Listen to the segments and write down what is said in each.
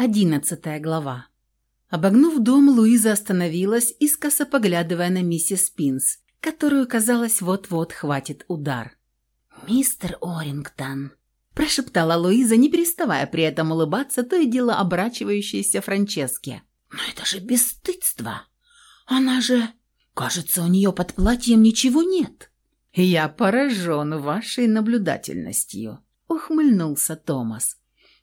Одиннадцатая глава. Обогнув дом, Луиза остановилась, искоса поглядывая на миссис Пинс, которую, казалось, вот-вот хватит удар. «Мистер Орингтон», – прошептала Луиза, не переставая при этом улыбаться, то и дело оборачивающейся Франческе. «Но это же бесстыдство! Она же... Кажется, у нее под платьем ничего нет». «Я поражен вашей наблюдательностью», – ухмыльнулся Томас.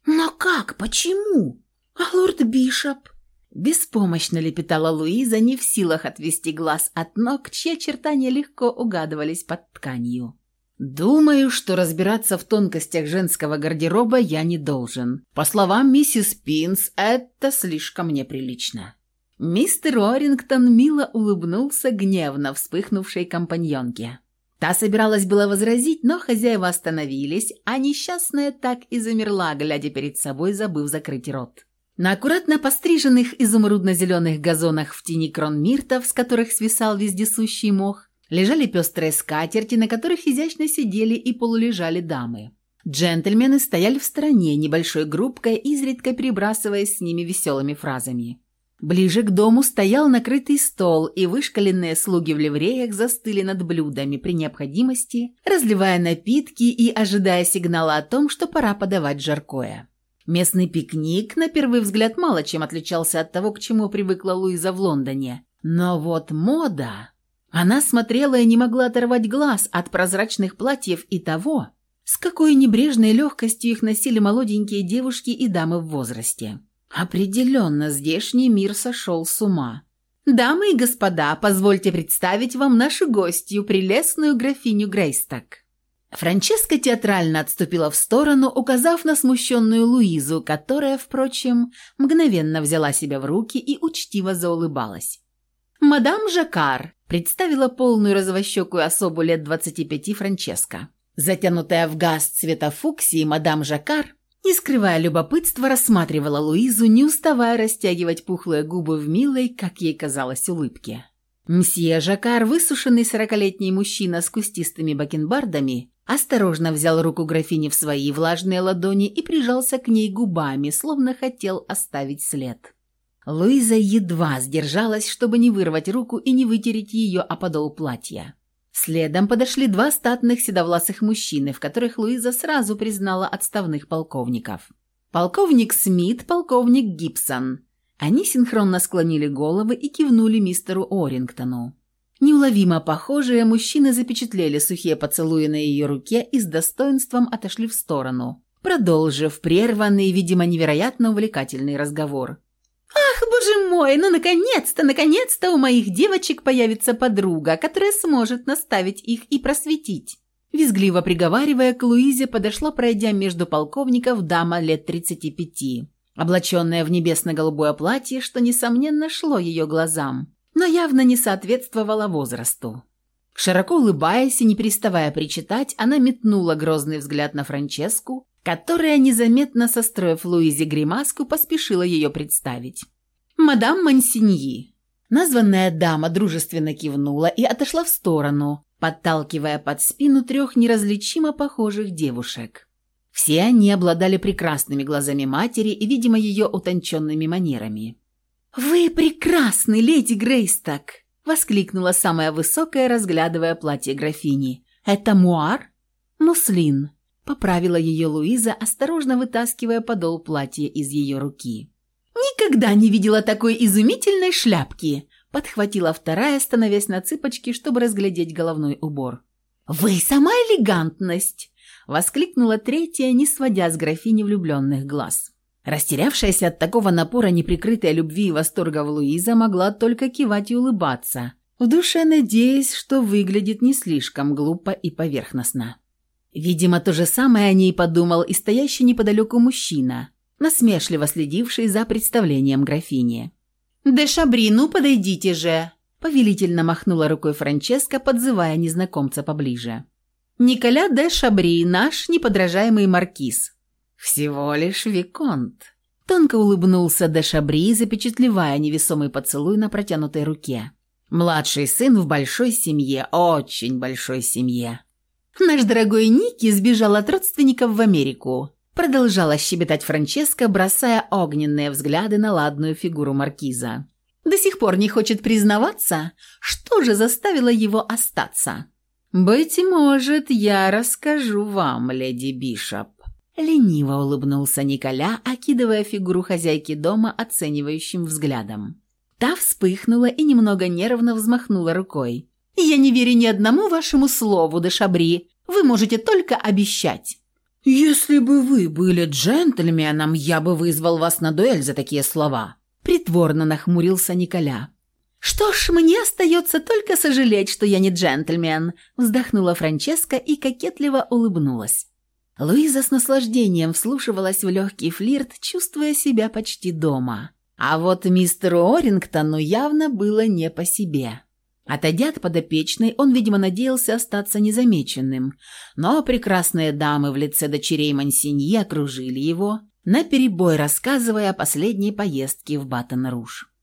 «Но как? Почему?» «А лорд Бишоп?» Беспомощно лепетала Луиза, не в силах отвести глаз от ног, чьи очертания легко угадывались под тканью. «Думаю, что разбираться в тонкостях женского гардероба я не должен. По словам миссис Пинс, это слишком неприлично». Мистер Орингтон мило улыбнулся гневно вспыхнувшей компаньонке. Та собиралась было возразить, но хозяева остановились, а несчастная так и замерла, глядя перед собой, забыв закрыть рот. На аккуратно постриженных изумрудно-зеленых газонах в тени крон миртов, с которых свисал вездесущий мох, лежали пестрые скатерти, на которых изящно сидели и полулежали дамы. Джентльмены стояли в стороне небольшой группкой, изредка перебрасываясь с ними веселыми фразами. Ближе к дому стоял накрытый стол, и вышкаленные слуги в ливреях застыли над блюдами при необходимости, разливая напитки и ожидая сигнала о том, что пора подавать жаркое. Местный пикник, на первый взгляд, мало чем отличался от того, к чему привыкла Луиза в Лондоне. Но вот мода... Она смотрела и не могла оторвать глаз от прозрачных платьев и того, с какой небрежной легкостью их носили молоденькие девушки и дамы в возрасте. Определенно, здешний мир сошел с ума. «Дамы и господа, позвольте представить вам нашу гостью, прелестную графиню Грейсток». Франческа театрально отступила в сторону, указав на смущенную Луизу, которая, впрочем, мгновенно взяла себя в руки и учтиво заулыбалась. «Мадам Жакар», — представила полную розовощекую особу лет двадцати пяти Франческа. Затянутая в газ цвета фуксии, мадам Жакар, не скрывая любопытства, рассматривала Луизу, не уставая растягивать пухлые губы в милой, как ей казалось, улыбке. Мсье Жакар, высушенный сорокалетний мужчина с кустистыми бакенбардами, Осторожно взял руку графини в свои влажные ладони и прижался к ней губами, словно хотел оставить след. Луиза едва сдержалась, чтобы не вырвать руку и не вытереть ее о подол платья. Следом подошли два статных седовласых мужчины, в которых Луиза сразу признала отставных полковников. Полковник Смит, полковник Гибсон. Они синхронно склонили головы и кивнули мистеру Орингтону. Неуловимо похожие, мужчины запечатлели сухие поцелуи на ее руке и с достоинством отошли в сторону, продолжив прерванный, видимо, невероятно увлекательный разговор. «Ах, боже мой, ну наконец-то, наконец-то у моих девочек появится подруга, которая сможет наставить их и просветить!» Визгливо приговаривая, к Луизе подошла, пройдя между полковников, дама лет 35, облаченная в небесно-голубое платье, что, несомненно, шло ее глазам но явно не соответствовала возрасту. Широко улыбаясь и не переставая причитать, она метнула грозный взгляд на Франческу, которая, незаметно состроив Луизе гримаску, поспешила ее представить. «Мадам Мансиньи». Названная дама дружественно кивнула и отошла в сторону, подталкивая под спину трех неразличимо похожих девушек. Все они обладали прекрасными глазами матери и, видимо, ее утонченными манерами. «Вы прекрасны, леди Грейсток!» — воскликнула самая высокая, разглядывая платье графини. «Это муар?» «Муслин», — поправила ее Луиза, осторожно вытаскивая подол платья из ее руки. «Никогда не видела такой изумительной шляпки!» — подхватила вторая, становясь на цыпочки, чтобы разглядеть головной убор. «Вы сама элегантность!» — воскликнула третья, не сводя с графини влюбленных глаз. Растерявшаяся от такого напора неприкрытой любви и восторга в Луиза могла только кивать и улыбаться, в душе надеясь, что выглядит не слишком глупо и поверхностно. Видимо, то же самое о ней подумал и стоящий неподалеку мужчина, насмешливо следивший за представлением графини. «Де Шабри, ну подойдите же!» Повелительно махнула рукой Франческа, подзывая незнакомца поближе. «Николя де Шабри, наш неподражаемый маркиз», «Всего лишь Виконт». Тонко улыбнулся де Шабри, запечатлевая невесомый поцелуй на протянутой руке. «Младший сын в большой семье, очень большой семье». «Наш дорогой Ники сбежал от родственников в Америку», Продолжала щебетать Франческа, бросая огненные взгляды на ладную фигуру маркиза. До сих пор не хочет признаваться, что же заставило его остаться. «Быть может, я расскажу вам, леди Бишоп». Лениво улыбнулся Николя, окидывая фигуру хозяйки дома оценивающим взглядом. Та вспыхнула и немного нервно взмахнула рукой. «Я не верю ни одному вашему слову, де Шабри. Вы можете только обещать». «Если бы вы были джентльменом, я бы вызвал вас на дуэль за такие слова», Притворно нахмурился Николя. «Что ж, мне остается только сожалеть, что я не джентльмен», вздохнула Франческа и кокетливо улыбнулась. Луиза с наслаждением вслушивалась в легкий флирт, чувствуя себя почти дома. А вот мистеру Орингтону явно было не по себе. Отойдя от подопечной, он, видимо, надеялся остаться незамеченным, но прекрасные дамы в лице дочерей Мансиньи окружили его, наперебой рассказывая о последней поездке в Батон-Руж.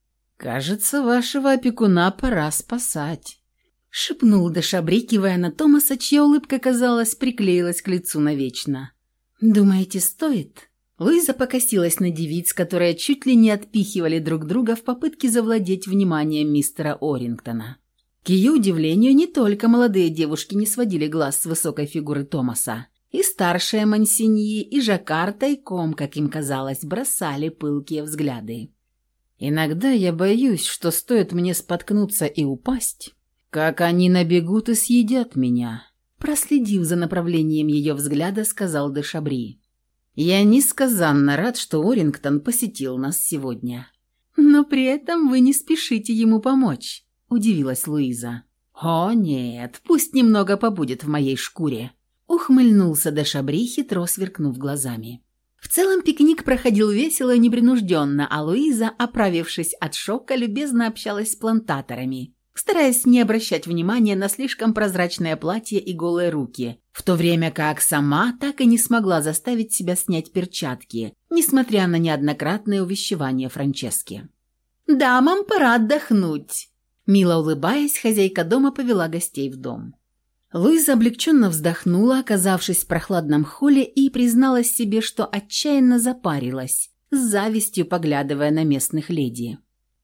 «Кажется, вашего опекуна пора спасать», — шепнул Дешабри, кивая на Томаса, чья улыбка, казалось, приклеилась к лицу навечно. «Думаете, стоит?» Луиза покосилась на девиц, которые чуть ли не отпихивали друг друга в попытке завладеть вниманием мистера Орингтона. К ее удивлению, не только молодые девушки не сводили глаз с высокой фигуры Томаса. И старшая Мансиньи, и Жакар тайком, как им казалось, бросали пылкие взгляды. Иногда я боюсь, что стоит мне споткнуться и упасть, как они набегут и съедят меня. Проследив за направлением ее взгляда, сказал Дешабри. «Я несказанно рад, что Орингтон посетил нас сегодня». «Но при этом вы не спешите ему помочь», — удивилась Луиза. «О, нет, пусть немного побудет в моей шкуре. Ухмыльнулся до Шабри, хитро сверкнув глазами. В целом пикник проходил весело и непринужденно, а Луиза, оправившись от шока, любезно общалась с плантаторами, стараясь не обращать внимания на слишком прозрачное платье и голые руки, в то время как сама так и не смогла заставить себя снять перчатки, несмотря на неоднократное увещевание Франчески. «Дамам пора отдохнуть!» Мило улыбаясь, хозяйка дома повела гостей в дом. Луиза облегченно вздохнула, оказавшись в прохладном холле, и призналась себе, что отчаянно запарилась, с завистью поглядывая на местных леди.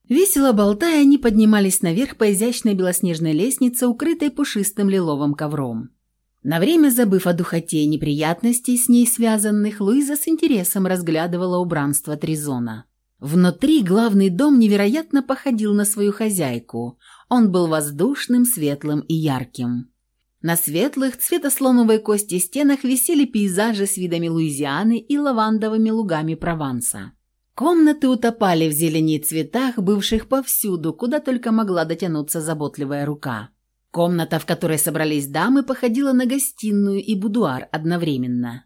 Весело болтая, они поднимались наверх по изящной белоснежной лестнице, укрытой пушистым лиловым ковром. На время забыв о духоте и неприятностей с ней связанных, Луиза с интересом разглядывала убранство Тризона. Внутри главный дом невероятно походил на свою хозяйку. Он был воздушным, светлым и ярким. На светлых, цвета слоновой кости стенах висели пейзажи с видами Луизианы и лавандовыми лугами Прованса. Комнаты утопали в зелени и цветах, бывших повсюду, куда только могла дотянуться заботливая рука. Комната, в которой собрались дамы, походила на гостиную и будуар одновременно.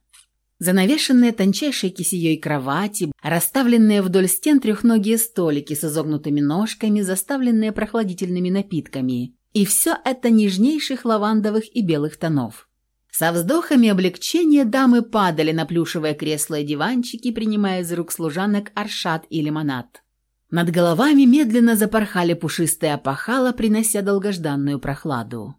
Занавешенные тончайшей кисеей кровати, расставленные вдоль стен трехногие столики с изогнутыми ножками, заставленные прохладительными напитками, и все это нежнейших лавандовых и белых тонов. Со вздохами облегчения дамы падали на плюшевое кресло и диванчики, принимая из рук служанок аршат и лимонад. Над головами медленно запорхали пушистые опахала, принося долгожданную прохладу.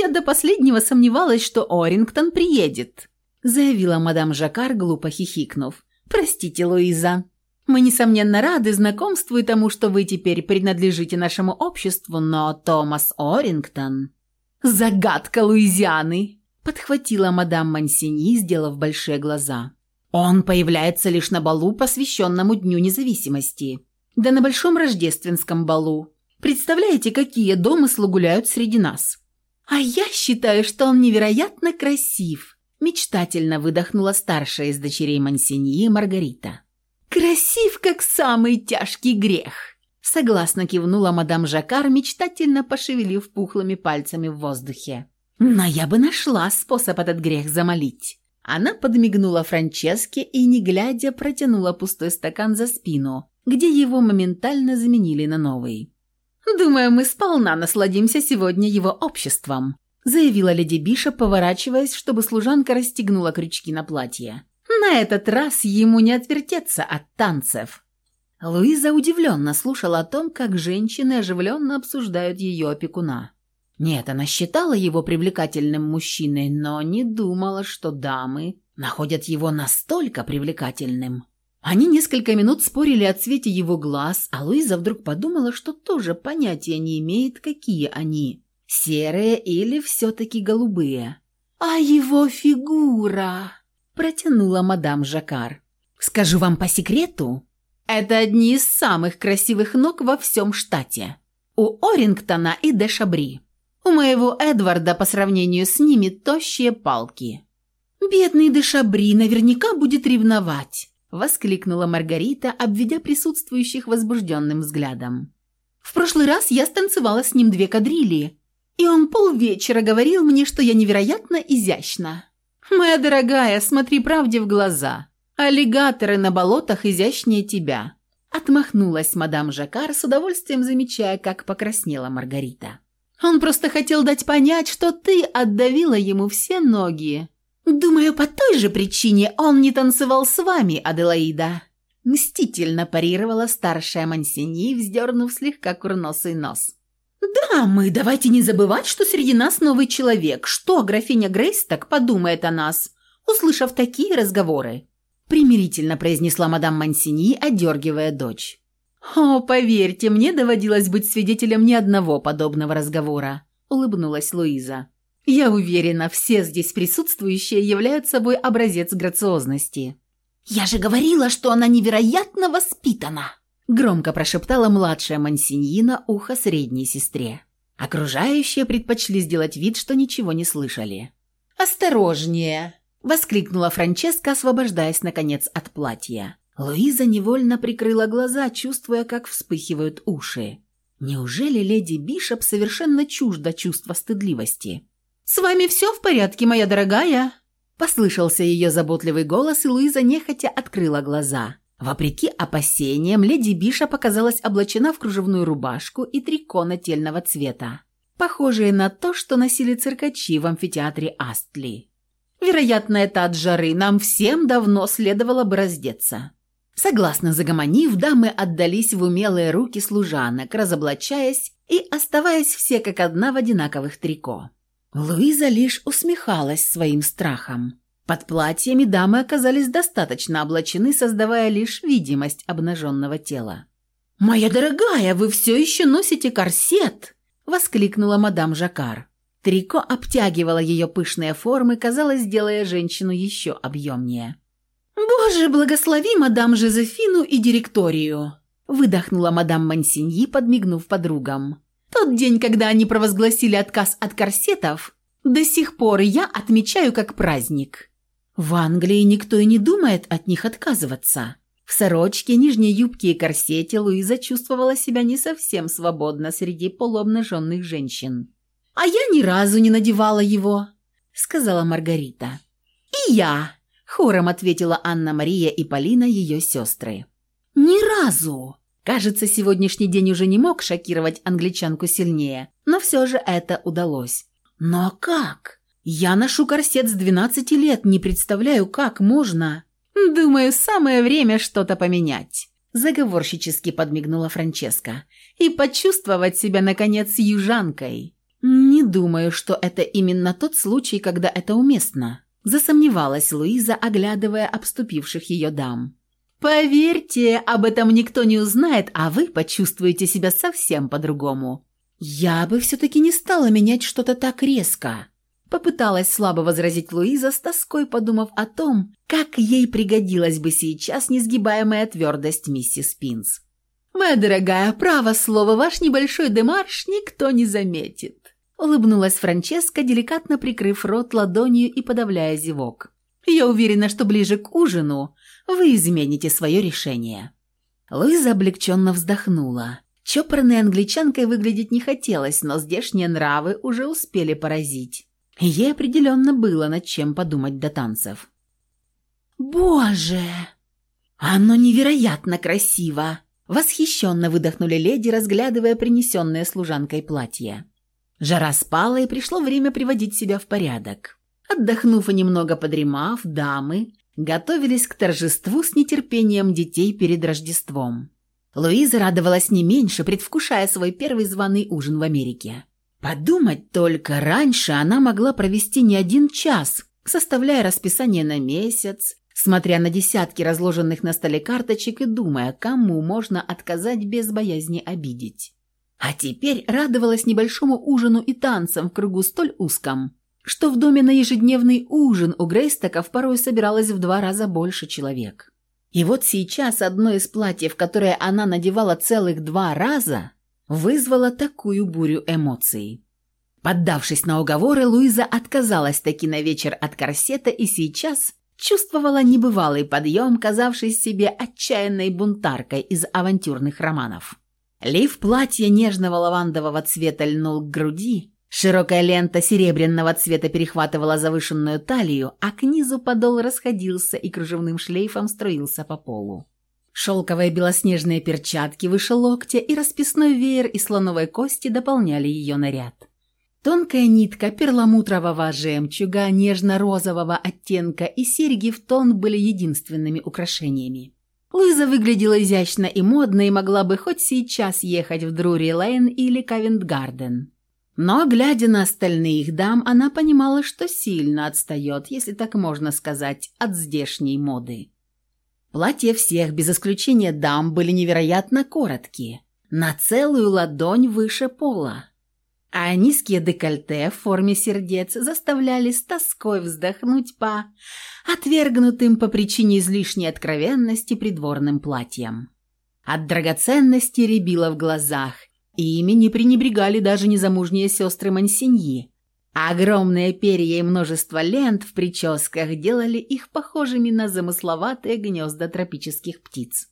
«Я до последнего сомневалась, что Орингтон приедет», заявила мадам Жакар, глупо хихикнув. «Простите, Луиза». Мы, несомненно, рады знакомству и тому, что вы теперь принадлежите нашему обществу, но Томас Орингтон...» «Загадка Луизианы!» — подхватила мадам Мансини, сделав большие глаза. «Он появляется лишь на балу, посвященному Дню независимости. Да на большом рождественском балу. Представляете, какие домыслы гуляют среди нас?» «А я считаю, что он невероятно красив», — мечтательно выдохнула старшая из дочерей Мансиньи Маргарита. «Красив, как самый тяжкий грех!» Согласно кивнула мадам Жакар, мечтательно пошевелив пухлыми пальцами в воздухе. «Но я бы нашла способ этот грех замолить». Она подмигнула Франческе и, не глядя, протянула пустой стакан за спину, где его моментально заменили на новый. «Думаю, мы сполна насладимся сегодня его обществом», заявила леди Биша, поворачиваясь, чтобы служанка расстегнула крючки на платье. На этот раз ему не отвертеться от танцев. Луиза удивленно слушала о том, как женщины оживленно обсуждают ее опекуна. Нет, она считала его привлекательным мужчиной, но не думала, что дамы находят его настолько привлекательным. Они несколько минут спорили о цвете его глаз, а Луиза вдруг подумала, что тоже понятия не имеет, какие они – серые или все-таки голубые. «А его фигура!» – протянула мадам Жакар. «Скажу вам по секрету, это одни из самых красивых ног во всем штате. У Орингтона и Дешабри. У моего Эдварда по сравнению с ними тощие палки». «Бедный Дешабри наверняка будет ревновать», – воскликнула Маргарита, обведя присутствующих возбужденным взглядом. «В прошлый раз я станцевала с ним две кадрили, и он полвечера говорил мне, что я невероятно изящна. Моя дорогая, смотри правде в глаза. Аллигаторы на болотах изящнее тебя». Отмахнулась мадам Жакар, с удовольствием замечая, как покраснела Маргарита. «Он просто хотел дать понять, что ты отдавила ему все ноги, «Думаю, по той же причине он не танцевал с вами, Аделаида», мстительно парировала старшая Мансини, вздернув слегка курносый нос. «Да, мы давайте не забывать, что среди нас новый человек. Что графиня Грейс так подумает о нас, услышав такие разговоры?» примирительно произнесла мадам Мансини, одергивая дочь. «О, поверьте, мне доводилось быть свидетелем ни одного подобного разговора», улыбнулась Луиза. Я уверена, все здесь присутствующие являются собой образец грациозности. «Я же говорила, что она невероятно воспитана!» Громко прошептала младшая Мансиньи на ухо средней сестре. Окружающие предпочли сделать вид, что ничего не слышали. «Осторожнее!» – воскликнула Франческа, освобождаясь, наконец, от платья. Луиза невольно прикрыла глаза, чувствуя, как вспыхивают уши. Неужели леди Бишоп совершенно чуждо чувства стыдливости? «С вами все в порядке, моя дорогая?» Послышался ее заботливый голос, и Луиза нехотя открыла глаза. Вопреки опасениям, леди Биша показалась облачена в кружевную рубашку и трико нательного цвета, похожие на то, что носили циркачи в амфитеатре Астли. Вероятно, это от жары, нам всем давно следовало бы раздеться. Согласно загомонив, дамы отдались в умелые руки служанок, разоблачаясь и оставаясь все как одна в одинаковых трико. Луиза лишь усмехалась своим страхом. Под платьями дамы оказались достаточно облачены, создавая лишь видимость обнаженного тела. «Моя дорогая, вы все еще носите корсет!» – воскликнула мадам Жакар. Трико обтягивало ее пышные формы, казалось, делая женщину еще объемнее. «Боже, благослови мадам Жозефину и директорию!» – выдохнула мадам Мансиньи, подмигнув подругам. Тот день, когда они провозгласили отказ от корсетов, до сих пор я отмечаю как праздник. В Англии никто и не думает от них отказываться. В сорочке, нижней юбке и корсете Луиза чувствовала себя не совсем свободно среди полуобнаженных женщин. «А я ни разу не надевала его», — сказала Маргарита. «И я», — хором ответила Анна-Мария и Полина, ее сестры. «Ни разу», Кажется, сегодняшний день уже не мог шокировать англичанку сильнее, но все же это удалось. Но как? Я ношу корсет с 12 лет, не представляю, как можно. Думаю, самое время что-то поменять. Заговорщически подмигнула Франческа. И почувствовать себя, наконец, южанкой. Не думаю, что это именно тот случай, когда это уместно. Засомневалась Луиза, оглядывая обступивших ее дам. Поверьте, об этом никто не узнает, а вы почувствуете себя совсем по-другому. Я бы все-таки не стала менять что-то так резко. Попыталась слабо возразить Луиза с тоской, подумав о том, как ей пригодилась бы сейчас несгибаемая твердость миссис Пинс. «Моя дорогая, право слово, ваш небольшой демарш никто не заметит», улыбнулась Франческа, деликатно прикрыв рот ладонью и подавляя зевок. «Я уверена, что ближе к ужину вы измените свое решение». Луиза облегченно вздохнула. Чопорной англичанкой выглядеть не хотелось, но здешние нравы уже успели поразить. Ей определенно было над чем подумать до танцев. «Боже! Оно невероятно красиво!» Восхищенно выдохнули леди, разглядывая принесенное служанкой платье. Жара спала, и пришло время приводить себя в порядок. Отдохнув и немного подремав, дамы, готовились к торжеству с нетерпением детей перед Рождеством. Луиза радовалась не меньше, предвкушая свой первый званый ужин в Америке. Подумать только, раньше она могла провести не один час, составляя расписание на месяц, смотря на десятки разложенных на столе карточек и думая, кому можно отказать без боязни обидеть. А теперь радовалась небольшому ужину и танцам в кругу столь узком, что в доме на ежедневный ужин у Грейстоков порой собиралось в два раза больше человек. И вот сейчас одно из платьев, которое она надевала целых два раза, вызвало такую бурю эмоций. Поддавшись на уговоры, Луиза отказалась таки на вечер от корсета и сейчас чувствовала небывалый подъем, казавший себе отчаянной бунтаркой из авантюрных романов. Лиф платья нежного лавандового цвета льнул к груди, широкая лента серебряного цвета перехватывала завышенную талию, а к низу подол расходился и кружевным шлейфом струился по полу. Шелковые белоснежные перчатки выше локтя и расписной веер из слоновой кости дополняли ее наряд. Тонкая нитка перламутрового жемчуга нежно-розового оттенка и серьги в тон были единственными украшениями. Луиза выглядела изящно и модно и могла бы хоть сейчас ехать в Друри-Лейн или Кавент-Гарден. Но, глядя на остальных дам, она понимала, что сильно отстает, если так можно сказать, от здешней моды. Платья всех, без исключения дам, были невероятно короткие, на целую ладонь выше пола а низкие декольте в форме сердец заставляли с тоской вздохнуть по отвергнутым по причине излишней откровенности придворным платьям. От драгоценности рябило в глазах, и ими не пренебрегали даже незамужние сестры Мансиньи, а огромные перья и множество лент в прическах делали их похожими на замысловатые гнезда тропических птиц.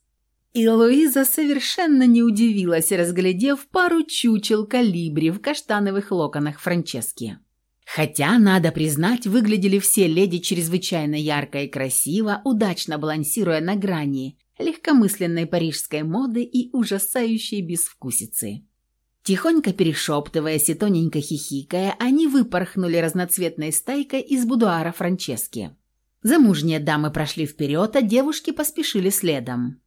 И Луиза совершенно не удивилась, разглядев пару чучел калибри в каштановых локонах Франчески. Хотя, надо признать, выглядели все леди чрезвычайно ярко и красиво, удачно балансируя на грани легкомысленной парижской моды и ужасающей безвкусицы. Тихонько перешептываясь и тоненько хихикая, они выпорхнули разноцветной стайкой из будуара Франчески. Замужние дамы прошли вперед, а девушки поспешили следом.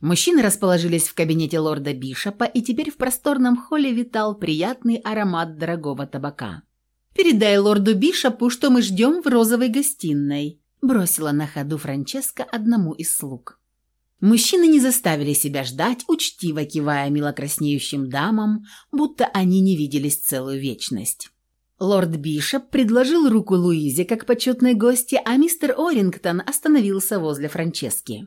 Мужчины расположились в кабинете лорда Бишопа, и теперь в просторном холле витал приятный аромат дорогого табака. «Передай лорду Бишопу, что мы ждем в розовой гостиной», бросила на ходу Франческа одному из слуг. Мужчины не заставили себя ждать, учтиво кивая милокраснеющим дамам, будто они не виделись целую вечность. Лорд Бишоп предложил руку Луизе как почетной гости, а мистер Орингтон остановился возле Франчески.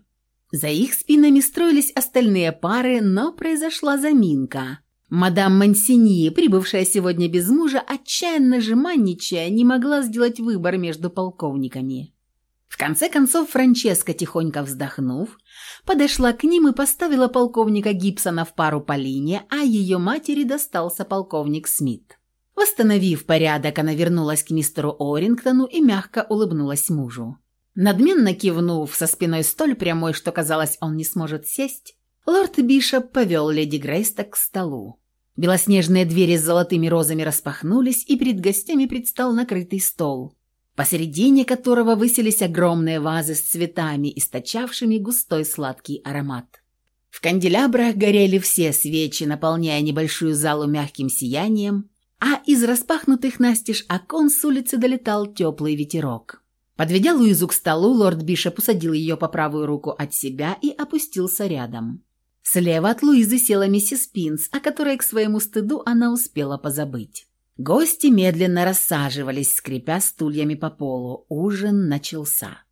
За их спинами строились остальные пары, но произошла заминка. Мадам Мансиньи, прибывшая сегодня без мужа, отчаянно жеманничая, не могла сделать выбор между полковниками. В конце концов, Франческа, тихонько вздохнув, подошла к ним и поставила полковника Гибсона в пару по линии, а ее матери достался полковник Смит. Восстановив порядок, она вернулась к мистеру Орингтону и мягко улыбнулась мужу. Надменно кивнув со спиной столь прямой, что казалось, он не сможет сесть, лорд Бишоп повел леди Грейсток к столу. Белоснежные двери с золотыми розами распахнулись, и перед гостями предстал накрытый стол, посередине которого высились огромные вазы с цветами, источавшими густой сладкий аромат. В канделябрах горели все свечи, наполняя небольшую залу мягким сиянием, а из распахнутых настежь окон с улицы долетал теплый ветерок. Подведя Луизу к столу, лорд Бишоп усадил ее по правую руку от себя и опустился рядом. Слева от Луизы села миссис Пинс, о которой к своему стыду она успела позабыть. Гости медленно рассаживались, скрипя стульями по полу. Ужин начался.